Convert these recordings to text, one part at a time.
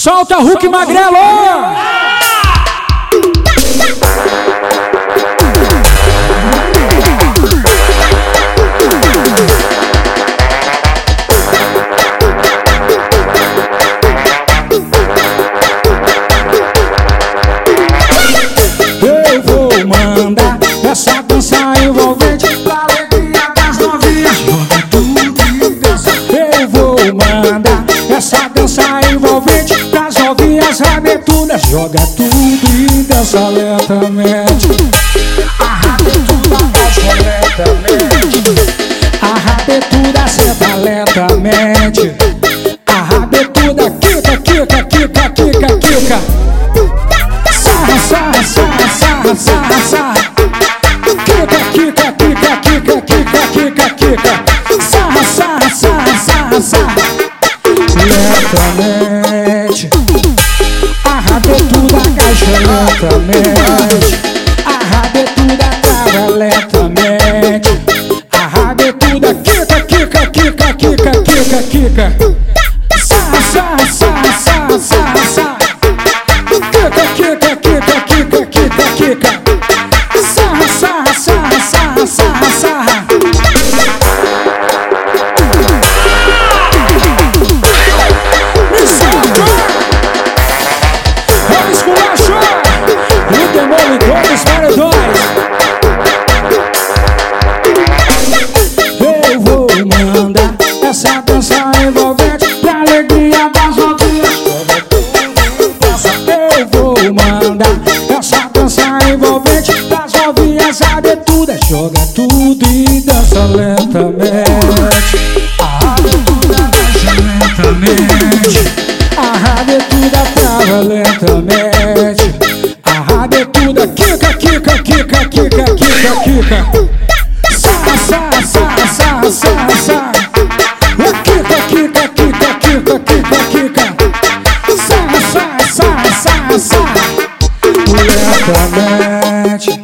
Solta Hulk Magrelo! Eu vou mandar essa dança. Eu vou mandar essa dança envolvente novinhas rabetudas. Joga tudo e dança lentamente. A rabetuda dança lentamente. A rabetuda senta lentamente. A rabetuda quica, quica, quica, quica, quica. Sarra, sarra, sarra, sarra, sarra, sarra. Kika, kika, kika, kika, kika, kika, kika. Sarra, sarra, sarra, sarra, sarra. Lentamente. Lentamente. A rabetuda trava lentamente. A rabetuda kika, kika, kika, kika, kika, kika. Sarra, sarra, sarra, sarra, sarra, sarra. Kika, kika, kika, kika, kika, kika. Sarra, sarra, sarra, sarra, sarra, sarra. Envolvente pras novinhas sabetudas. Joga tudo e dança lentamente. A rabetuda dança lentamente. A rabetuda trava lentamente. A rabetuda quica, quica, quica, quica, quica, quica. Sarra, sarra, sarra, sarra, sarra. lentamente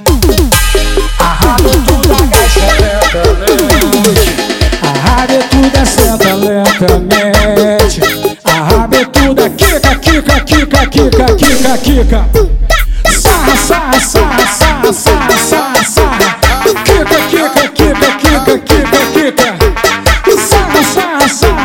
Arrasta é tudo, é agacha lentamente Arrabe é tudo, senta lentamente Arrabe tudo, quica, kika kika kika kika kika Sarra, sarra, sarra, sarra, sarra, sarra, sarra. Kika kika kika kika kika kika, Sarra, sarra, sarra.